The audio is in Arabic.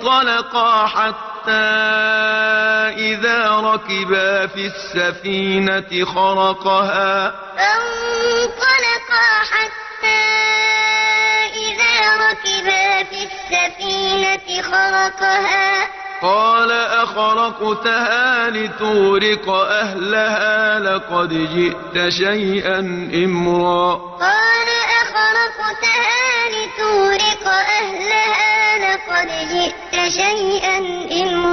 فانطلقا حتى إذا ركبا في السفينة خرقها. فانطلقا حتى إذا ركبا في السفينة خرقها. قال أخرقتها لتورق أهلها لقد جئت شيئا إمرا. قال شيئا إن